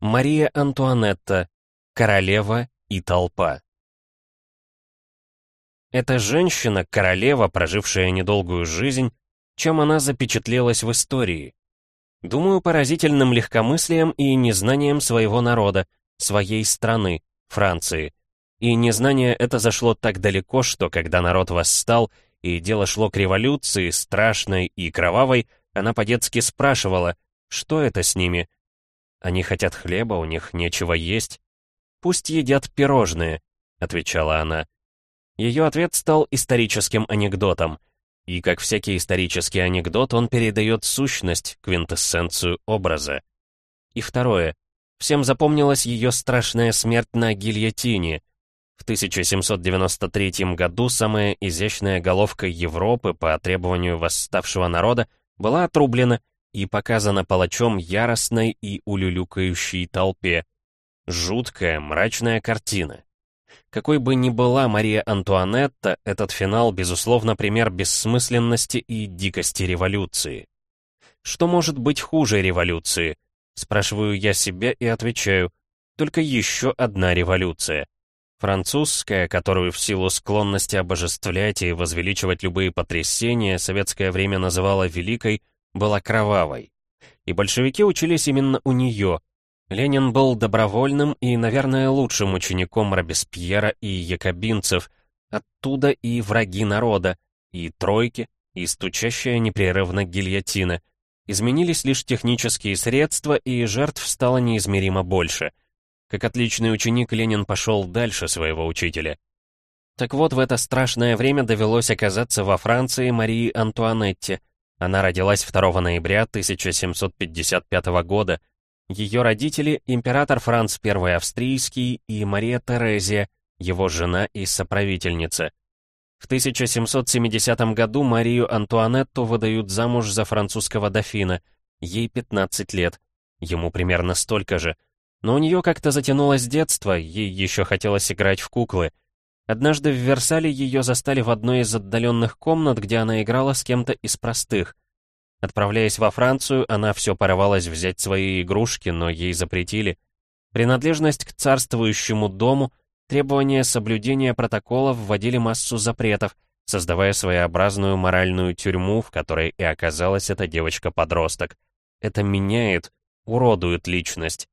Мария Антуанетта, королева и толпа. Эта женщина, королева, прожившая недолгую жизнь, чем она запечатлелась в истории? Думаю, поразительным легкомыслием и незнанием своего народа, своей страны, Франции. И незнание это зашло так далеко, что когда народ восстал, и дело шло к революции, страшной и кровавой, она по-детски спрашивала, что это с ними? Они хотят хлеба, у них нечего есть. «Пусть едят пирожные», — отвечала она. Ее ответ стал историческим анекдотом. И, как всякий исторический анекдот, он передает сущность, квинтэссенцию образа. И второе. Всем запомнилась ее страшная смерть на гильотине. В 1793 году самая изящная головка Европы по требованию восставшего народа была отрублена и показана палачом яростной и улюлюкающей толпе. Жуткая, мрачная картина. Какой бы ни была Мария Антуанетта, этот финал, безусловно, пример бессмысленности и дикости революции. Что может быть хуже революции? Спрашиваю я себя и отвечаю, только еще одна революция. Французская, которую в силу склонности обожествлять и возвеличивать любые потрясения советское время называло «великой», была кровавой. И большевики учились именно у нее. Ленин был добровольным и, наверное, лучшим учеником Робеспьера и якобинцев. Оттуда и враги народа, и тройки, и стучащая непрерывно гильотина. Изменились лишь технические средства, и жертв стало неизмеримо больше — как отличный ученик, Ленин пошел дальше своего учителя. Так вот, в это страшное время довелось оказаться во Франции Марии Антуанетте. Она родилась 2 ноября 1755 года. Ее родители — император Франц I Австрийский и Мария Терезия, его жена и соправительница. В 1770 году Марию Антуанетту выдают замуж за французского дофина. Ей 15 лет. Ему примерно столько же — но у нее как-то затянулось детство, ей еще хотелось играть в куклы. Однажды в Версале ее застали в одной из отдаленных комнат, где она играла с кем-то из простых. Отправляясь во Францию, она все порывалась взять свои игрушки, но ей запретили. Принадлежность к царствующему дому, требования соблюдения протоколов вводили массу запретов, создавая своеобразную моральную тюрьму, в которой и оказалась эта девочка-подросток. Это меняет, уродует личность.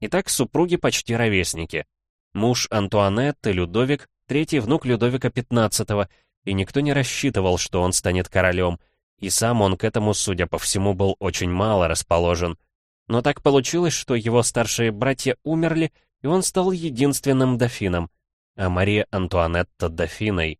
Итак, супруги почти ровесники. Муж Антуанетты, Людовик, третий внук Людовика XV, и никто не рассчитывал, что он станет королем, и сам он к этому, судя по всему, был очень мало расположен. Но так получилось, что его старшие братья умерли, и он стал единственным дофином, а Мария Антуанетта — дофиной.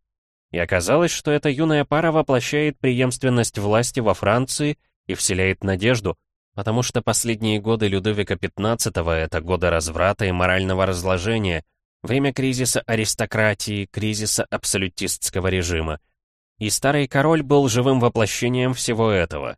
И оказалось, что эта юная пара воплощает преемственность власти во Франции и вселяет надежду, Потому что последние годы Людовика XV — это годы разврата и морального разложения, время кризиса аристократии, кризиса абсолютистского режима. И старый король был живым воплощением всего этого.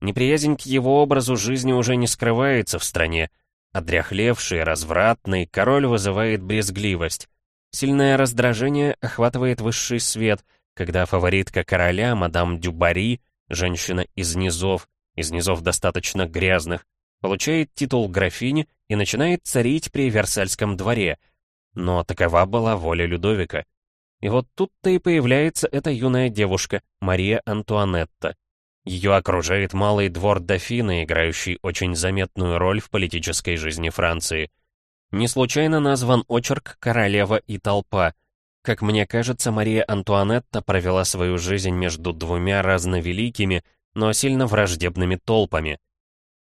Неприязнь к его образу жизни уже не скрывается в стране. Одряхлевший, развратный, король вызывает брезгливость. Сильное раздражение охватывает высший свет, когда фаворитка короля, мадам Дюбари, женщина из низов, из низов достаточно грязных, получает титул графини и начинает царить при Версальском дворе. Но такова была воля Людовика. И вот тут-то и появляется эта юная девушка, Мария Антуанетта. Ее окружает малый двор дофина, играющий очень заметную роль в политической жизни Франции. Не случайно назван очерк «Королева и толпа». Как мне кажется, Мария Антуанетта провела свою жизнь между двумя разновеликими, но сильно враждебными толпами.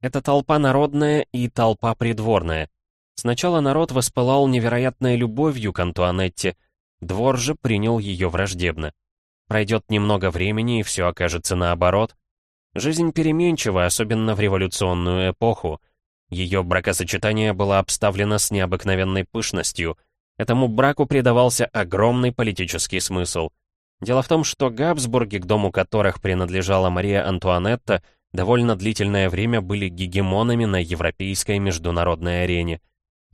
Это толпа народная и толпа придворная. Сначала народ воспылал невероятной любовью к Антуанетте, двор же принял ее враждебно. Пройдет немного времени, и все окажется наоборот. Жизнь переменчива, особенно в революционную эпоху. Ее бракосочетание было обставлено с необыкновенной пышностью. Этому браку придавался огромный политический смысл — Дело в том, что Габсбурги, к дому которых принадлежала Мария Антуанетта, довольно длительное время были гегемонами на европейской международной арене.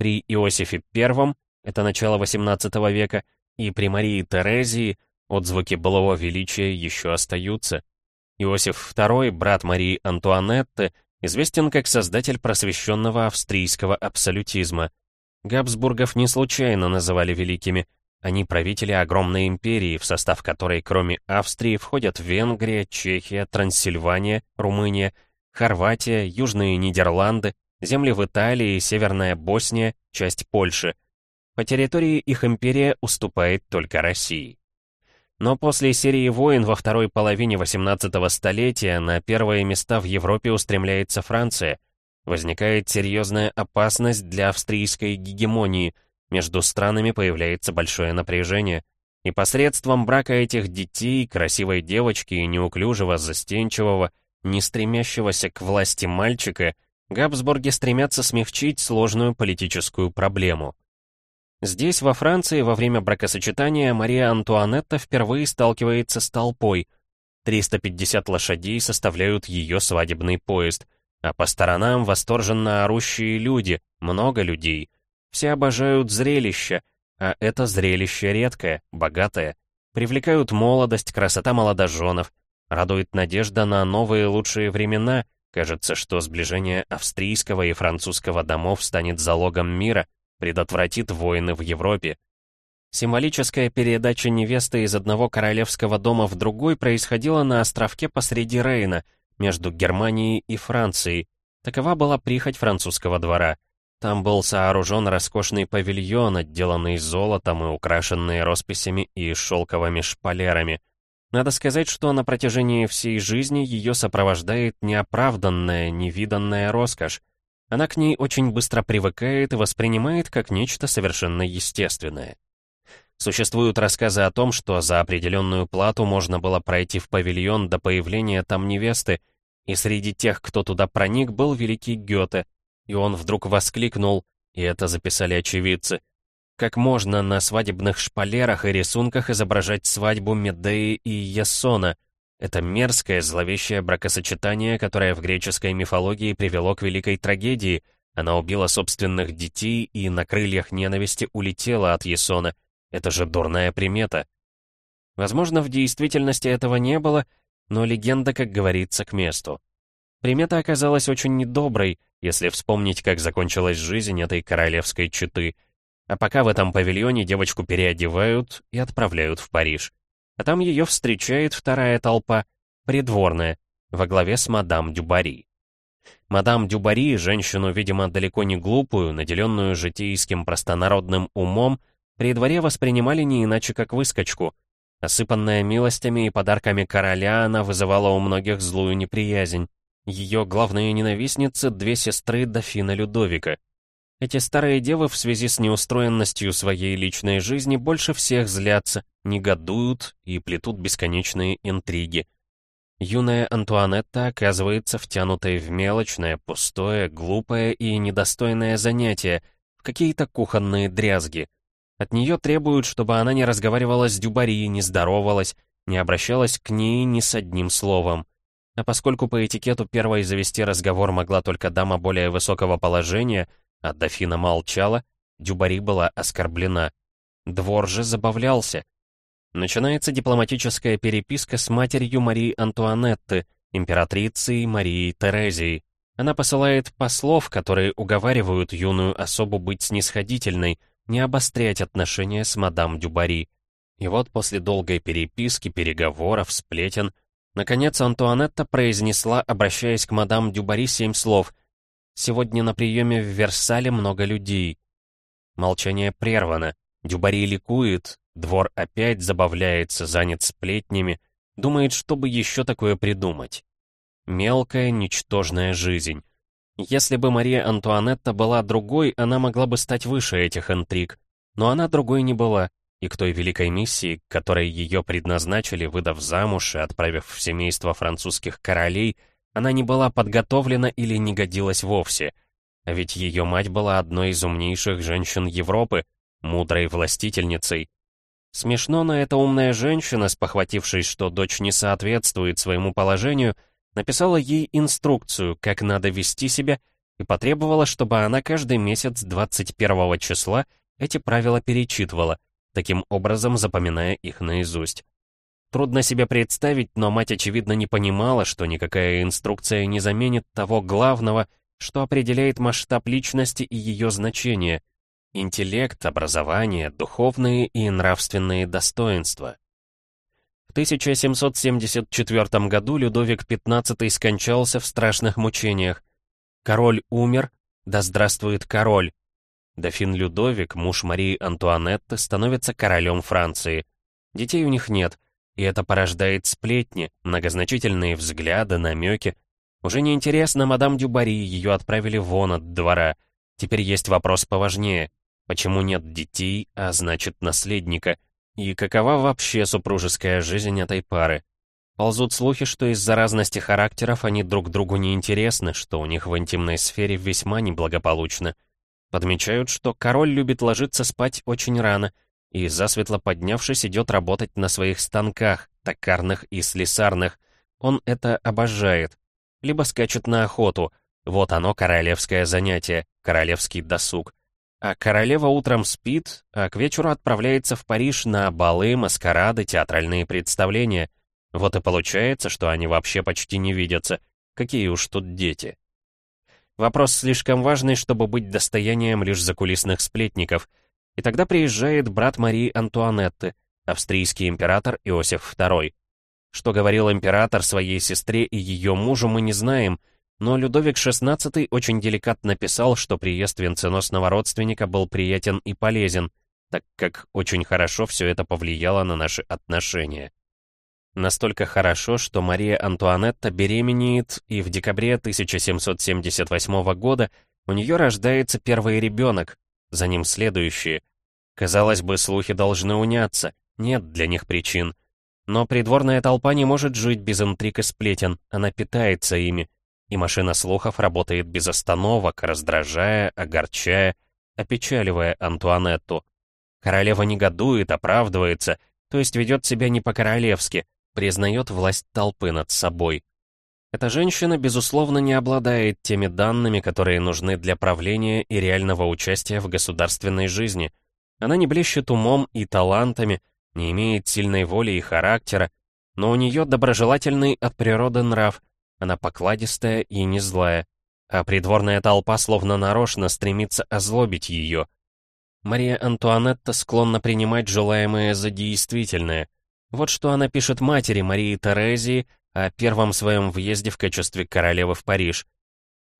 При Иосифе I, это начало XVIII века, и при Марии Терезии отзвуки былого величия еще остаются. Иосиф II, брат Марии Антуанетты, Известен как создатель просвещенного австрийского абсолютизма. Габсбургов не случайно называли великими. Они правители огромной империи, в состав которой кроме Австрии входят Венгрия, Чехия, Трансильвания, Румыния, Хорватия, Южные Нидерланды, земли в Италии, Северная Босния, часть Польши. По территории их империя уступает только России. Но после серии войн во второй половине 18 столетия на первые места в Европе устремляется Франция. Возникает серьезная опасность для австрийской гегемонии, между странами появляется большое напряжение. И посредством брака этих детей, красивой девочки и неуклюжего, застенчивого, не стремящегося к власти мальчика, Габсбурги стремятся смягчить сложную политическую проблему. Здесь, во Франции, во время бракосочетания Мария Антуанетта впервые сталкивается с толпой. 350 лошадей составляют ее свадебный поезд, а по сторонам восторженно орущие люди, много людей. Все обожают зрелище, а это зрелище редкое, богатое. Привлекают молодость, красота молодоженов, радует надежда на новые лучшие времена. Кажется, что сближение австрийского и французского домов станет залогом мира — предотвратит войны в Европе. Символическая передача невесты из одного королевского дома в другой происходила на островке посреди Рейна, между Германией и Францией. Такова была прихоть французского двора. Там был сооружен роскошный павильон, отделанный золотом и украшенный росписями и шелковыми шпалерами. Надо сказать, что на протяжении всей жизни ее сопровождает неоправданная, невиданная роскошь. Она к ней очень быстро привыкает и воспринимает как нечто совершенно естественное. Существуют рассказы о том, что за определенную плату можно было пройти в павильон до появления там невесты, и среди тех, кто туда проник, был великий Гёте, и он вдруг воскликнул, и это записали очевидцы, как можно на свадебных шпалерах и рисунках изображать свадьбу Медеи и Ясона — это мерзкое, зловещее бракосочетание, которое в греческой мифологии привело к великой трагедии. Она убила собственных детей и на крыльях ненависти улетела от Есона. Это же дурная примета. Возможно, в действительности этого не было, но легенда, как говорится, к месту. Примета оказалась очень недоброй, если вспомнить, как закончилась жизнь этой королевской четы. А пока в этом павильоне девочку переодевают и отправляют в Париж а там ее встречает вторая толпа, придворная, во главе с мадам Дюбари. Мадам Дюбари, женщину, видимо, далеко не глупую, наделенную житейским простонародным умом, при дворе воспринимали не иначе как выскочку. Осыпанная милостями и подарками короля, она вызывала у многих злую неприязнь. Ее главные ненавистницы — две сестры дофина Людовика — эти старые девы в связи с неустроенностью своей личной жизни больше всех злятся, негодуют и плетут бесконечные интриги. Юная Антуанетта оказывается втянутой в мелочное, пустое, глупое и недостойное занятие, в какие-то кухонные дрязги. От нее требуют, чтобы она не разговаривала с Дюбари, не здоровалась, не обращалась к ней ни с одним словом. А поскольку по этикету первой завести разговор могла только дама более высокого положения — а дофина молчала, Дюбари была оскорблена. Двор же забавлялся. Начинается дипломатическая переписка с матерью Марии Антуанетты, императрицей Марии Терезией. Она посылает послов, которые уговаривают юную особу быть снисходительной, не обострять отношения с мадам Дюбари. И вот после долгой переписки, переговоров, сплетен, наконец Антуанетта произнесла, обращаясь к мадам Дюбари, семь слов, Сегодня на приеме в Версале много людей. Молчание прервано. Дюбари ликует, двор опять забавляется, занят сплетнями, думает, чтобы еще такое придумать. Мелкая, ничтожная жизнь. Если бы Мария Антуанетта была другой, она могла бы стать выше этих интриг. Но она другой не была, и к той великой миссии, которой ее предназначили, выдав замуж и отправив в семейство французских королей, она не была подготовлена или не годилась вовсе. А ведь ее мать была одной из умнейших женщин Европы, мудрой властительницей. Смешно, но эта умная женщина, спохватившись, что дочь не соответствует своему положению, написала ей инструкцию, как надо вести себя, и потребовала, чтобы она каждый месяц 21 числа эти правила перечитывала, таким образом запоминая их наизусть. Трудно себе представить, но мать, очевидно, не понимала, что никакая инструкция не заменит того главного, что определяет масштаб личности и ее значение — интеллект, образование, духовные и нравственные достоинства. В 1774 году Людовик XV скончался в страшных мучениях. Король умер, да здравствует король. Дофин Людовик, муж Марии Антуанетты, становится королем Франции. Детей у них нет, и это порождает сплетни, многозначительные взгляды, намеки. Уже неинтересно мадам Дюбари, ее отправили вон от двора. Теперь есть вопрос поважнее. Почему нет детей, а значит наследника — и какова вообще супружеская жизнь этой пары? Ползут слухи, что из-за разности характеров они друг другу не интересны, что у них в интимной сфере весьма неблагополучно. Подмечают, что король любит ложиться спать очень рано и, засветло поднявшись, идет работать на своих станках, токарных и слесарных. Он это обожает. Либо скачет на охоту. Вот оно, королевское занятие, королевский досуг. А королева утром спит, а к вечеру отправляется в Париж на балы, маскарады, театральные представления. Вот и получается, что они вообще почти не видятся. Какие уж тут дети. Вопрос слишком важный, чтобы быть достоянием лишь закулисных сплетников. И тогда приезжает брат Марии Антуанетты, австрийский император Иосиф II. Что говорил император своей сестре и ее мужу, мы не знаем, но Людовик XVI очень деликатно писал, что приезд венценосного родственника был приятен и полезен, так как очень хорошо все это повлияло на наши отношения. Настолько хорошо, что Мария Антуанетта беременеет, и в декабре 1778 года у нее рождается первый ребенок, за ним следующие. Казалось бы, слухи должны уняться, нет для них причин. Но придворная толпа не может жить без интриг и сплетен, она питается ими, и машина слухов работает без остановок, раздражая, огорчая, опечаливая Антуанетту. Королева негодует, оправдывается, то есть ведет себя не по-королевски, признает власть толпы над собой. Эта женщина, безусловно, не обладает теми данными, которые нужны для правления и реального участия в государственной жизни. Она не блещет умом и талантами, не имеет сильной воли и характера, но у нее доброжелательный от природы нрав, она покладистая и не злая, а придворная толпа словно нарочно стремится озлобить ее. Мария Антуанетта склонна принимать желаемое за действительное. Вот что она пишет матери Марии Терезии о первом своем въезде в качестве королевы в Париж.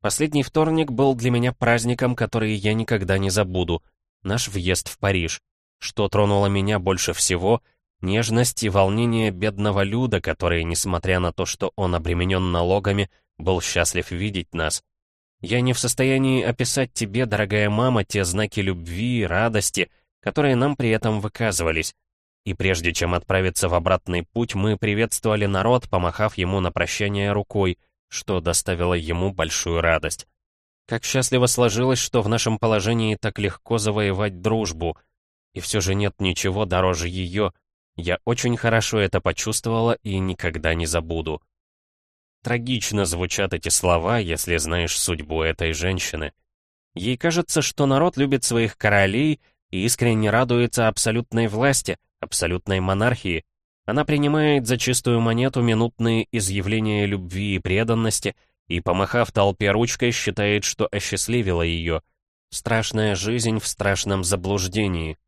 Последний вторник был для меня праздником, который я никогда не забуду. Наш въезд в Париж. Что тронуло меня больше всего — Нежность и волнение бедного Люда, который, несмотря на то, что он обременен налогами, был счастлив видеть нас. Я не в состоянии описать тебе, дорогая мама, те знаки любви и радости, которые нам при этом выказывались. И прежде чем отправиться в обратный путь, мы приветствовали народ, помахав ему на прощание рукой, что доставило ему большую радость. Как счастливо сложилось, что в нашем положении так легко завоевать дружбу. И все же нет ничего дороже ее, я очень хорошо это почувствовала и никогда не забуду. Трагично звучат эти слова, если знаешь судьбу этой женщины. Ей кажется, что народ любит своих королей и искренне радуется абсолютной власти, абсолютной монархии. Она принимает за чистую монету минутные изъявления любви и преданности и, помахав толпе ручкой, считает, что осчастливила ее. Страшная жизнь в страшном заблуждении.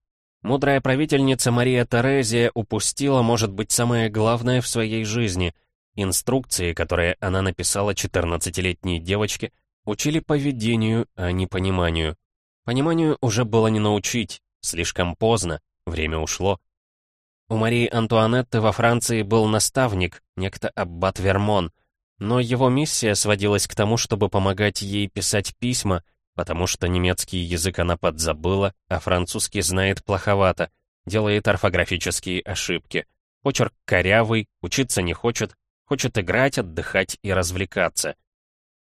Мудрая правительница Мария Терезия упустила, может быть, самое главное в своей жизни. Инструкции, которые она написала 14-летней девочке, учили поведению, а не пониманию. Пониманию уже было не научить, слишком поздно, время ушло. У Марии Антуанетты во Франции был наставник, некто Аббат Вермон, но его миссия сводилась к тому, чтобы помогать ей писать письма, потому что немецкий язык она подзабыла, а французский знает плоховато, делает орфографические ошибки. Почерк корявый, учиться не хочет, хочет играть, отдыхать и развлекаться.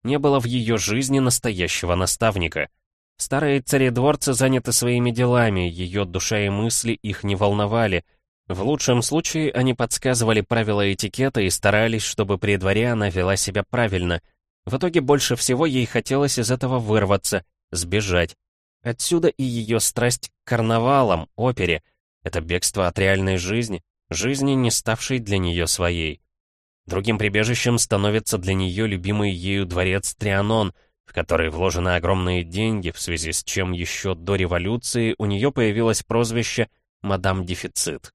Не было в ее жизни настоящего наставника. Старые царедворцы заняты своими делами, ее душа и мысли их не волновали. В лучшем случае они подсказывали правила этикета и старались, чтобы при дворе она вела себя правильно — в итоге больше всего ей хотелось из этого вырваться, сбежать. Отсюда и ее страсть к карнавалам, опере. Это бегство от реальной жизни, жизни, не ставшей для нее своей. Другим прибежищем становится для нее любимый ею дворец Трианон, в который вложены огромные деньги, в связи с чем еще до революции у нее появилось прозвище «Мадам Дефицит».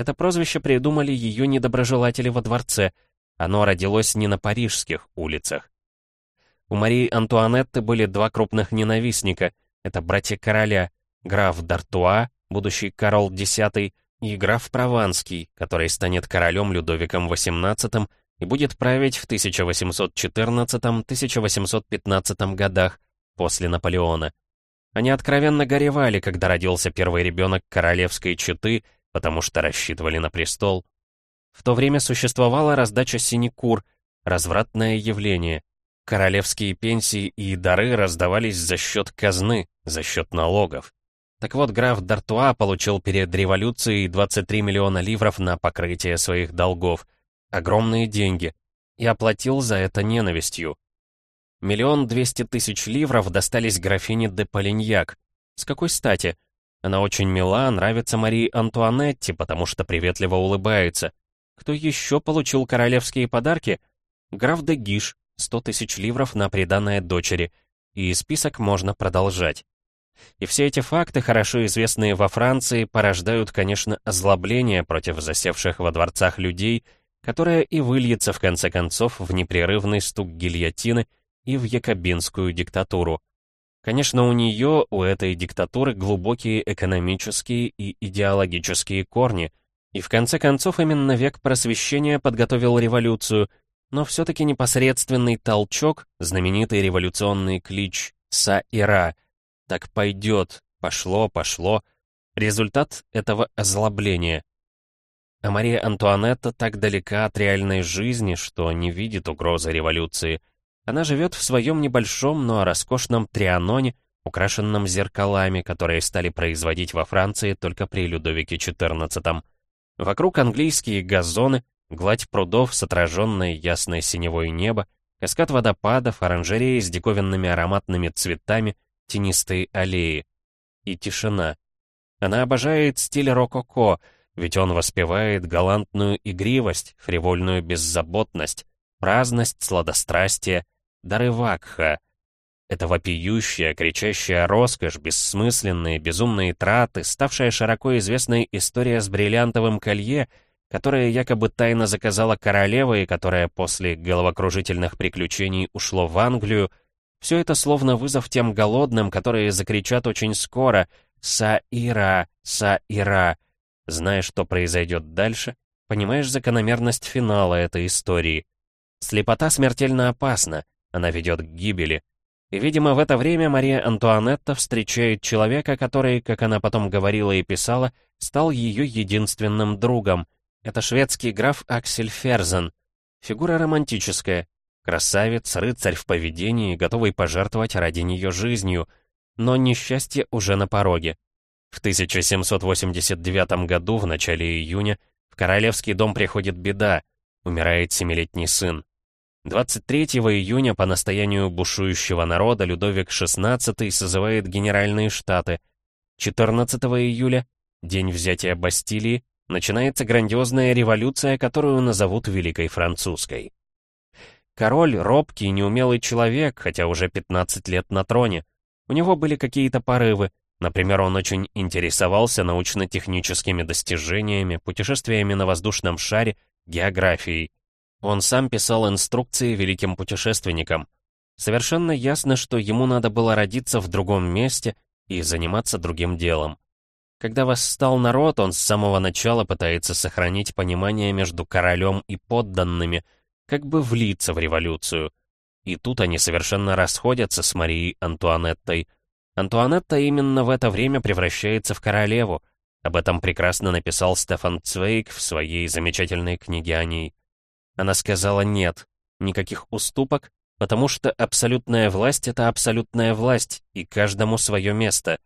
Это прозвище придумали ее недоброжелатели во дворце, оно родилось не на парижских улицах. У Марии Антуанетты были два крупных ненавистника, это братья короля, граф Д'Артуа, будущий Карл X, и граф Прованский, который станет королем Людовиком XVIII и будет править в 1814-1815 годах после Наполеона. Они откровенно горевали, когда родился первый ребенок королевской четы, потому что рассчитывали на престол. В то время существовала раздача синекур, развратное явление. Королевские пенсии и дары раздавались за счет казны, за счет налогов. Так вот, граф Д'Артуа получил перед революцией 23 миллиона ливров на покрытие своих долгов. Огромные деньги. И оплатил за это ненавистью. Миллион двести тысяч ливров достались графине де Полиньяк. С какой стати? Она очень мила, нравится Марии Антуанетте, потому что приветливо улыбается. Кто еще получил королевские подарки? Граф де Гиш, 100 тысяч ливров на приданное дочери. И список можно продолжать. И все эти факты, хорошо известные во Франции, порождают, конечно, озлобление против засевших во дворцах людей, которое и выльется, в конце концов, в непрерывный стук гильотины и в якобинскую диктатуру. Конечно, у нее, у этой диктатуры, глубокие экономические и идеологические корни, и в конце концов именно век просвещения подготовил революцию, но все-таки непосредственный толчок, знаменитый революционный клич «Са-Ира», так пойдет, пошло, пошло. Результат этого озлобления. А Мария Антуанетта так далека от реальной жизни, что не видит угрозы революции. Она живет в своем небольшом, но роскошном трианоне, украшенном зеркалами, которые стали производить во Франции только при Людовике XIV. Вокруг английские газоны, гладь прудов с отраженной ясной синевой небо, каскад водопадов, оранжереи с диковинными ароматными цветами — тенистые аллеи. И тишина. Она обожает стиль рококо, ведь он воспевает галантную игривость, фривольную беззаботность, праздность, сладострастие, дары вакха. Это вопиющая, кричащая роскошь, бессмысленные, безумные траты, ставшая широко известной история с бриллиантовым колье, которое якобы тайно заказала королева и которое после головокружительных приключений ушло в Англию, все это словно вызов тем голодным, которые закричат очень скоро «Са-Ира! Са-Ира!». Зная, что произойдет дальше, понимаешь закономерность финала этой истории. Слепота смертельно опасна, она ведет к гибели. И, видимо, в это время Мария Антуанетта встречает человека, который, как она потом говорила и писала, стал ее единственным другом. Это шведский граф Аксель Ферзен. Фигура романтическая, Красавец, рыцарь в поведении, готовый пожертвовать ради нее жизнью, но несчастье уже на пороге. В 1789 году, в начале июня, в королевский дом приходит беда, умирает семилетний сын. 23 июня по настоянию бушующего народа Людовик XVI созывает Генеральные Штаты. 14 июля, день взятия Бастилии, начинается грандиозная революция, которую назовут Великой Французской. Король — робкий, неумелый человек, хотя уже 15 лет на троне. У него были какие-то порывы. Например, он очень интересовался научно-техническими достижениями, путешествиями на воздушном шаре, географией. Он сам писал инструкции великим путешественникам. Совершенно ясно, что ему надо было родиться в другом месте и заниматься другим делом. Когда восстал народ, он с самого начала пытается сохранить понимание между королем и подданными — как бы влиться в революцию. И тут они совершенно расходятся с Марией Антуанеттой. Антуанетта именно в это время превращается в королеву. Об этом прекрасно написал Стефан Цвейк в своей замечательной книге о ней. Она сказала «нет», никаких уступок, потому что абсолютная власть — это абсолютная власть, и каждому свое место.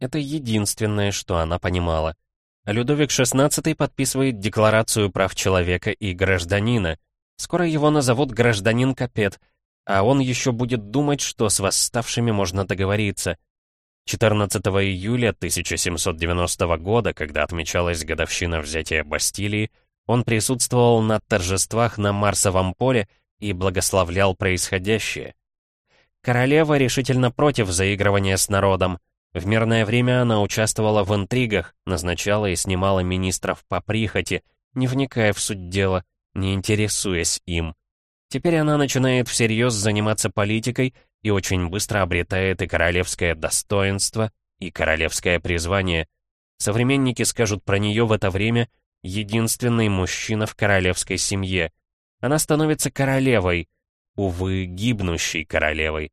Это единственное, что она понимала. Людовик XVI подписывает Декларацию прав человека и гражданина, Скоро его назовут гражданин Капет, а он еще будет думать, что с восставшими можно договориться. 14 июля 1790 года, когда отмечалась годовщина взятия Бастилии, он присутствовал на торжествах на Марсовом поле и благословлял происходящее. Королева решительно против заигрывания с народом. В мирное время она участвовала в интригах, назначала и снимала министров по прихоти, не вникая в суть дела, не интересуясь им. Теперь она начинает всерьез заниматься политикой и очень быстро обретает и королевское достоинство, и королевское призвание. Современники скажут про нее в это время единственный мужчина в королевской семье. Она становится королевой, увы, гибнущей королевой.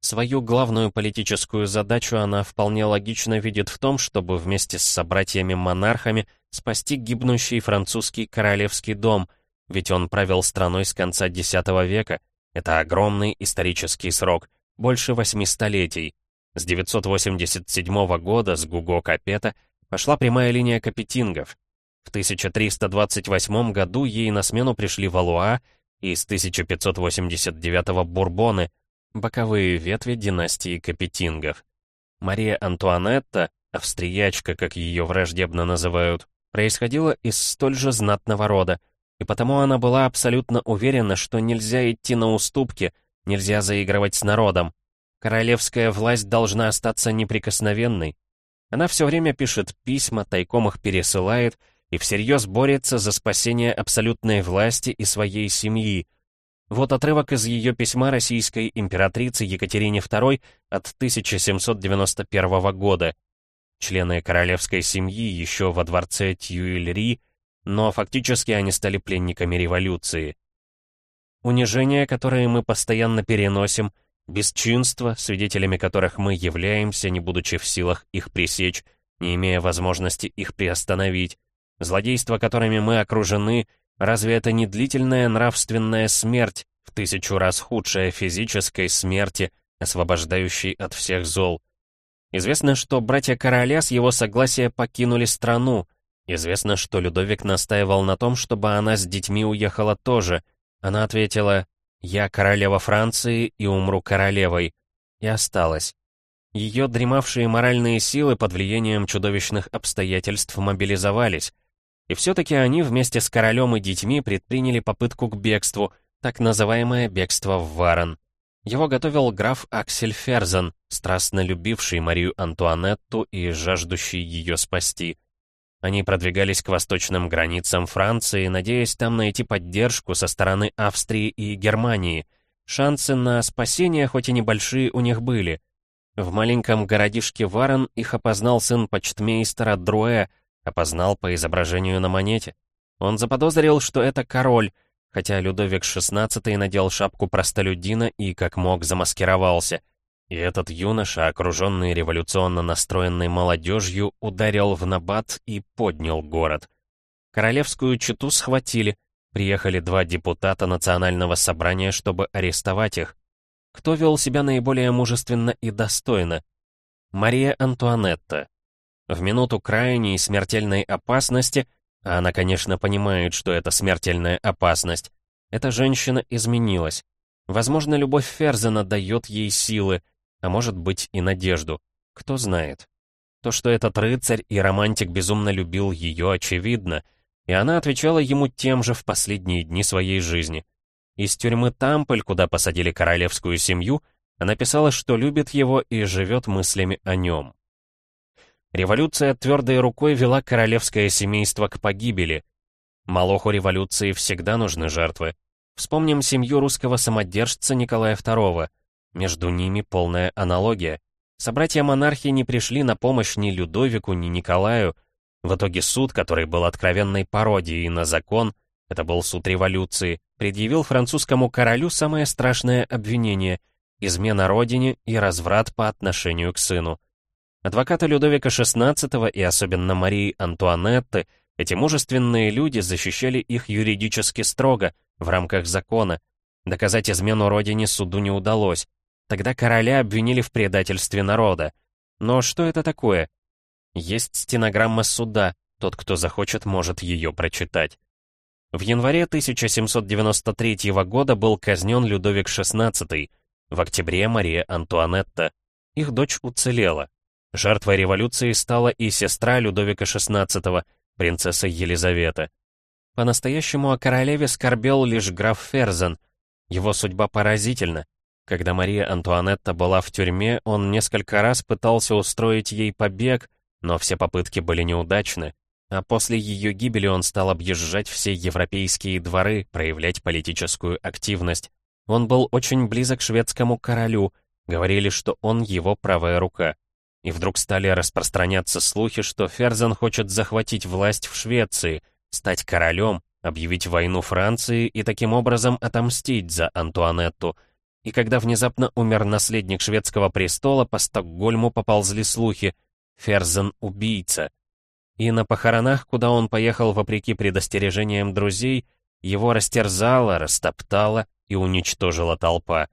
Свою главную политическую задачу она вполне логично видит в том, чтобы вместе с собратьями-монархами спасти гибнущий французский королевский дом, ведь он правил страной с конца X века. Это огромный исторический срок, больше восьми столетий. С 987 года с Гуго Капета пошла прямая линия капетингов. В 1328 году ей на смену пришли Валуа и с 1589 Бурбоны, боковые ветви династии Капетингов. Мария Антуанетта, австриячка, как ее враждебно называют, происходила из столь же знатного рода, и потому она была абсолютно уверена, что нельзя идти на уступки, нельзя заигрывать с народом. Королевская власть должна остаться неприкосновенной. Она все время пишет письма, тайком их пересылает и всерьез борется за спасение абсолютной власти и своей семьи, вот отрывок из ее письма российской императрице Екатерине II от 1791 года. Члены королевской семьи еще во дворце Тюильри, но фактически они стали пленниками революции. Унижения, которые мы постоянно переносим, бесчинства, свидетелями которых мы являемся, не будучи в силах их пресечь, не имея возможности их приостановить, злодейства, которыми мы окружены, Разве это не длительная нравственная смерть, в тысячу раз худшая физической смерти, освобождающей от всех зол? Известно, что братья короля с его согласия покинули страну. Известно, что Людовик настаивал на том, чтобы она с детьми уехала тоже. Она ответила «Я королева Франции и умру королевой». И осталась. Ее дремавшие моральные силы под влиянием чудовищных обстоятельств мобилизовались. И все-таки они вместе с королем и детьми предприняли попытку к бегству, так называемое бегство в Варен. Его готовил граф Аксель Ферзен, страстно любивший Марию Антуанетту и жаждущий ее спасти. Они продвигались к восточным границам Франции, надеясь там найти поддержку со стороны Австрии и Германии. Шансы на спасение, хоть и небольшие, у них были. В маленьком городишке Варен их опознал сын почтмейстера Друэ, Опознал по изображению на монете. Он заподозрил, что это король, хотя Людовик XVI надел шапку простолюдина и, как мог, замаскировался. И этот юноша, окруженный революционно настроенной молодежью, ударил в набат и поднял город. Королевскую читу схватили, приехали два депутата национального собрания, чтобы арестовать их. Кто вел себя наиболее мужественно и достойно? Мария Антуанетта, в минуту крайней смертельной опасности, а она, конечно, понимает, что это смертельная опасность, эта женщина изменилась. Возможно, любовь Ферзена дает ей силы, а может быть и надежду. Кто знает. То, что этот рыцарь и романтик безумно любил ее, очевидно, и она отвечала ему тем же в последние дни своей жизни. Из тюрьмы Тамполь, куда посадили королевскую семью, она писала, что любит его и живет мыслями о нем. Революция твердой рукой вела королевское семейство к погибели. Молоху революции всегда нужны жертвы. Вспомним семью русского самодержца Николая II. Между ними полная аналогия. Собратья-монархи не пришли на помощь ни Людовику, ни Николаю. В итоге суд, который был откровенной пародией на закон, это был суд революции, предъявил французскому королю самое страшное обвинение — измена родине и разврат по отношению к сыну. Адвокаты Людовика XVI и особенно Марии Антуанетты, эти мужественные люди защищали их юридически строго, в рамках закона. Доказать измену родине суду не удалось. Тогда короля обвинили в предательстве народа. Но что это такое? Есть стенограмма суда, тот, кто захочет, может ее прочитать. В январе 1793 года был казнен Людовик XVI, в октябре Мария Антуанетта. Их дочь уцелела. Жертвой революции стала и сестра Людовика XVI, принцесса Елизавета. По-настоящему о королеве скорбел лишь граф Ферзен. Его судьба поразительна. Когда Мария Антуанетта была в тюрьме, он несколько раз пытался устроить ей побег, но все попытки были неудачны. А после ее гибели он стал объезжать все европейские дворы, проявлять политическую активность. Он был очень близок к шведскому королю, говорили, что он его правая рука. И вдруг стали распространяться слухи, что Ферзен хочет захватить власть в Швеции, стать королем, объявить войну Франции и таким образом отомстить за Антуанетту. И когда внезапно умер наследник шведского престола, по Стокгольму поползли слухи «Ферзен — убийца». И на похоронах, куда он поехал вопреки предостережениям друзей, его растерзала, растоптала и уничтожила толпа.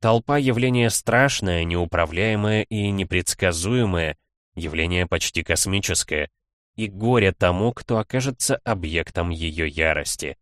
Толпа — явление страшное, неуправляемое и непредсказуемое, явление почти космическое. И горе тому, кто окажется объектом ее ярости.